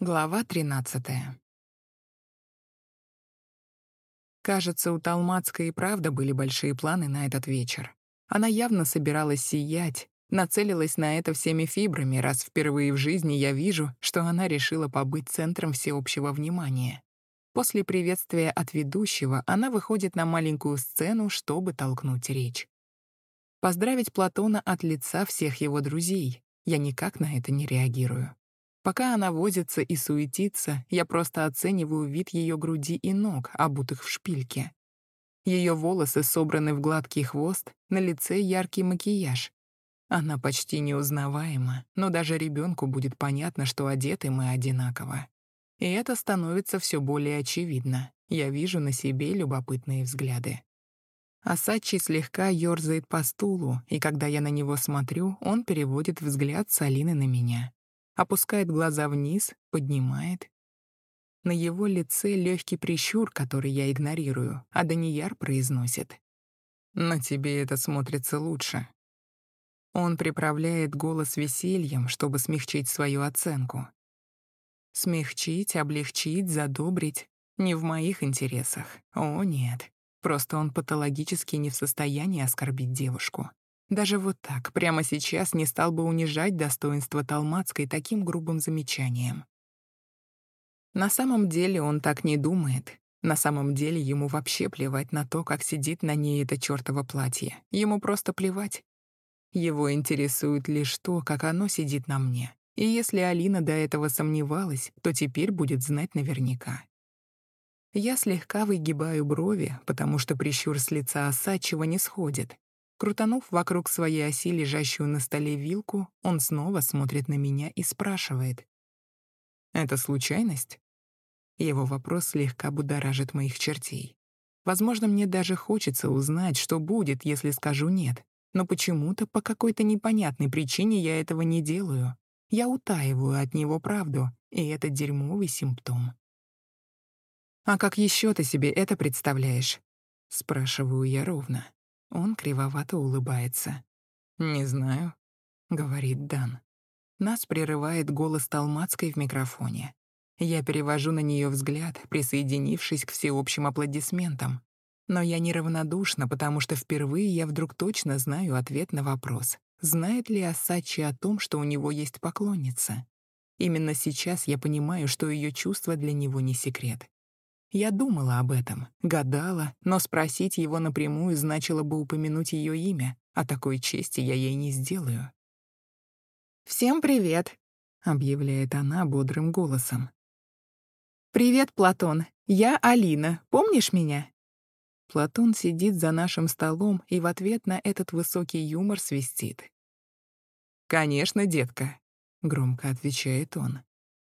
Глава 13. Кажется, у Талмацкой и правда были большие планы на этот вечер. Она явно собиралась сиять, нацелилась на это всеми фибрами, раз впервые в жизни я вижу, что она решила побыть центром всеобщего внимания. После приветствия от ведущего она выходит на маленькую сцену, чтобы толкнуть речь. Поздравить Платона от лица всех его друзей. Я никак на это не реагирую. Пока она возится и суетится, я просто оцениваю вид ее груди и ног, обутых в шпильке. Ее волосы собраны в гладкий хвост, на лице яркий макияж. Она почти неузнаваема, но даже ребенку будет понятно, что одеты мы одинаково. И это становится все более очевидно. Я вижу на себе любопытные взгляды. Асачи слегка ёрзает по стулу, и когда я на него смотрю, он переводит взгляд с Алины на меня опускает глаза вниз, поднимает. На его лице легкий прищур, который я игнорирую, а Данияр произносит. «На тебе это смотрится лучше». Он приправляет голос весельем, чтобы смягчить свою оценку. Смягчить, облегчить, задобрить — не в моих интересах. О, нет. Просто он патологически не в состоянии оскорбить девушку. Даже вот так, прямо сейчас не стал бы унижать достоинство Талмацкой таким грубым замечанием. На самом деле он так не думает. На самом деле ему вообще плевать на то, как сидит на ней это чёртово платье. Ему просто плевать. Его интересует лишь то, как оно сидит на мне. И если Алина до этого сомневалась, то теперь будет знать наверняка. Я слегка выгибаю брови, потому что прищур с лица Осадчего не сходит, Крутанув вокруг своей оси лежащую на столе вилку, он снова смотрит на меня и спрашивает. «Это случайность?» Его вопрос слегка будоражит моих чертей. Возможно, мне даже хочется узнать, что будет, если скажу «нет». Но почему-то, по какой-то непонятной причине я этого не делаю. Я утаиваю от него правду, и это дерьмовый симптом. «А как еще ты себе это представляешь?» — спрашиваю я ровно. Он кривовато улыбается. «Не знаю», — говорит Дан. Нас прерывает голос Талмацкой в микрофоне. Я перевожу на нее взгляд, присоединившись к всеобщим аплодисментам. Но я неравнодушна, потому что впервые я вдруг точно знаю ответ на вопрос. Знает ли Асачи о том, что у него есть поклонница? Именно сейчас я понимаю, что ее чувства для него не секрет. Я думала об этом, гадала, но спросить его напрямую значило бы упомянуть ее имя, а такой чести я ей не сделаю. «Всем привет», — объявляет она бодрым голосом. «Привет, Платон. Я Алина. Помнишь меня?» Платон сидит за нашим столом и в ответ на этот высокий юмор свистит. «Конечно, детка», — громко отвечает он.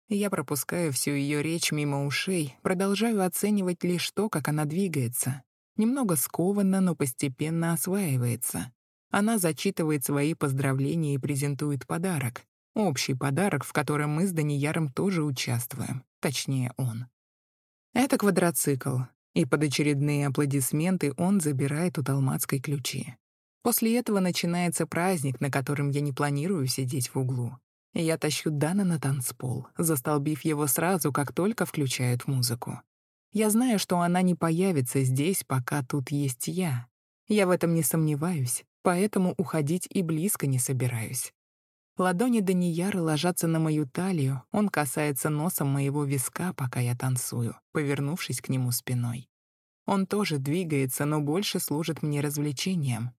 Я пропускаю всю ее речь мимо ушей, продолжаю оценивать лишь то, как она двигается. Немного скованно, но постепенно осваивается. Она зачитывает свои поздравления и презентует подарок. Общий подарок, в котором мы с Данияром тоже участвуем. Точнее, он. Это квадроцикл. И под очередные аплодисменты он забирает у Талмацкой ключи. После этого начинается праздник, на котором я не планирую сидеть в углу. Я тащу Дана на танцпол, застолбив его сразу, как только включают музыку. Я знаю, что она не появится здесь, пока тут есть я. Я в этом не сомневаюсь, поэтому уходить и близко не собираюсь. Ладони Данияра ложатся на мою талию, он касается носом моего виска, пока я танцую, повернувшись к нему спиной. Он тоже двигается, но больше служит мне развлечением.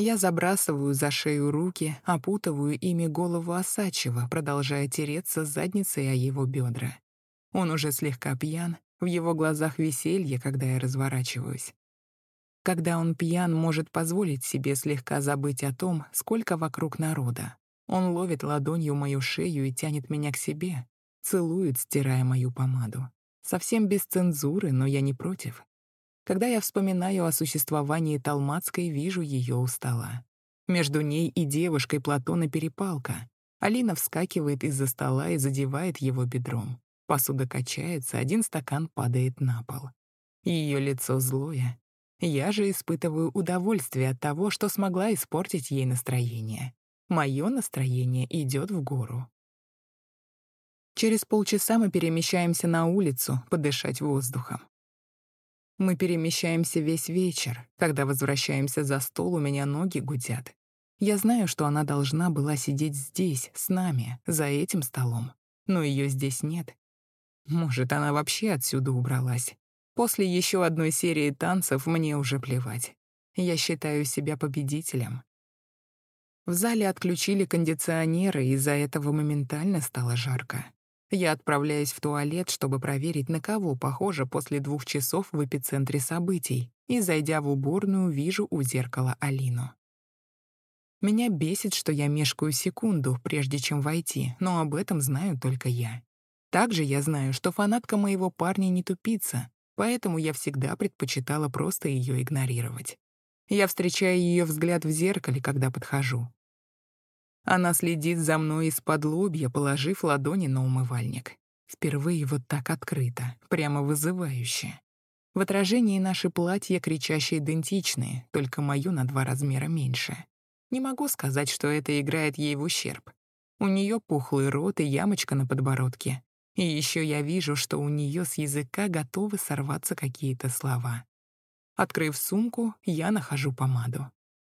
Я забрасываю за шею руки, опутываю ими голову Осачева, продолжая тереться задницей о его бедра. Он уже слегка пьян, в его глазах веселье, когда я разворачиваюсь. Когда он пьян, может позволить себе слегка забыть о том, сколько вокруг народа. Он ловит ладонью мою шею и тянет меня к себе, целует, стирая мою помаду. Совсем без цензуры, но я не против. Когда я вспоминаю о существовании Талмацкой, вижу ее у стола. Между ней и девушкой Платона перепалка. Алина вскакивает из-за стола и задевает его бедром. Посуда качается, один стакан падает на пол. Ее лицо злое. Я же испытываю удовольствие от того, что смогла испортить ей настроение. Мое настроение идет в гору. Через полчаса мы перемещаемся на улицу подышать воздухом. Мы перемещаемся весь вечер. Когда возвращаемся за стол, у меня ноги гудят. Я знаю, что она должна была сидеть здесь, с нами, за этим столом. Но ее здесь нет. Может, она вообще отсюда убралась. После еще одной серии танцев мне уже плевать. Я считаю себя победителем. В зале отключили кондиционеры, и из-за этого моментально стало жарко. Я отправляюсь в туалет, чтобы проверить, на кого похоже после двух часов в эпицентре событий, и, зайдя в уборную, вижу у зеркала Алину. Меня бесит, что я мешкаю секунду, прежде чем войти, но об этом знаю только я. Также я знаю, что фанатка моего парня не тупица, поэтому я всегда предпочитала просто ее игнорировать. Я встречаю ее взгляд в зеркале, когда подхожу. Она следит за мной из-под лобья, положив ладони на умывальник. Впервые вот так открыто, прямо вызывающе. В отражении наши платья кричаще идентичные, только мою на два размера меньше. Не могу сказать, что это играет ей в ущерб. У нее пухлый рот и ямочка на подбородке. И еще я вижу, что у нее с языка готовы сорваться какие-то слова. Открыв сумку, я нахожу помаду.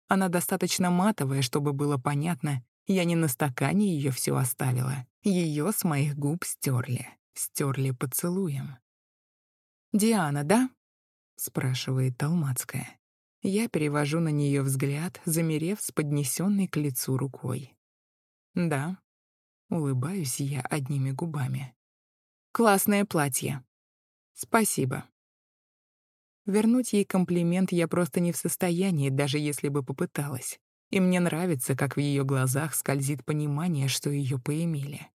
Она достаточно матовая, чтобы было понятно, я не на стакане ее все оставила. Ее с моих губ стерли. Стерли поцелуем. «Диана, да?» — спрашивает Талмацкая. Я перевожу на нее взгляд, замерев с поднесенной к лицу рукой. «Да». Улыбаюсь я одними губами. «Классное платье». «Спасибо». Вернуть ей комплимент я просто не в состоянии, даже если бы попыталась. И мне нравится, как в ее глазах скользит понимание, что ее поимели.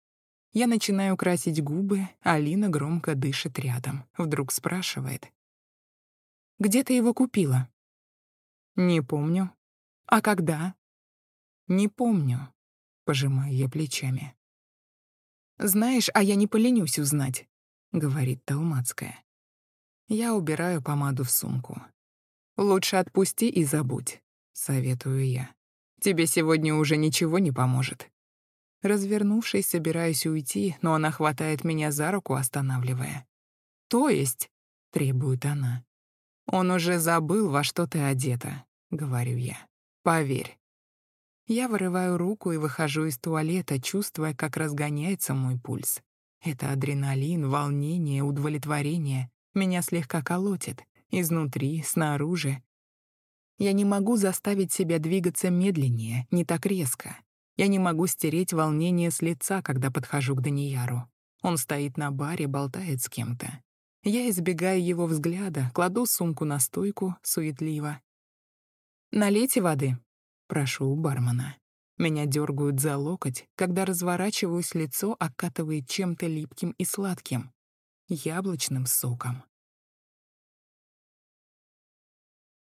Я начинаю красить губы, Алина громко дышит рядом. Вдруг спрашивает. «Где ты его купила?» «Не помню». «А когда?» «Не помню», — пожимаю я плечами. «Знаешь, а я не поленюсь узнать», — говорит Талмацкая. Я убираю помаду в сумку. «Лучше отпусти и забудь», — советую я. Тебе сегодня уже ничего не поможет». Развернувшись, собираюсь уйти, но она хватает меня за руку, останавливая. «То есть?» — требует она. «Он уже забыл, во что ты одета», — говорю я. «Поверь». Я вырываю руку и выхожу из туалета, чувствуя, как разгоняется мой пульс. Это адреналин, волнение, удовлетворение. Меня слегка колотит. Изнутри, снаружи. Я не могу заставить себя двигаться медленнее, не так резко. Я не могу стереть волнение с лица, когда подхожу к Данияру. Он стоит на баре, болтает с кем-то. Я избегаю его взгляда, кладу сумку на стойку, суетливо. «Налейте воды», — прошу у бармена. Меня дергают за локоть, когда разворачиваюсь, лицо окатывает чем-то липким и сладким. Яблочным соком.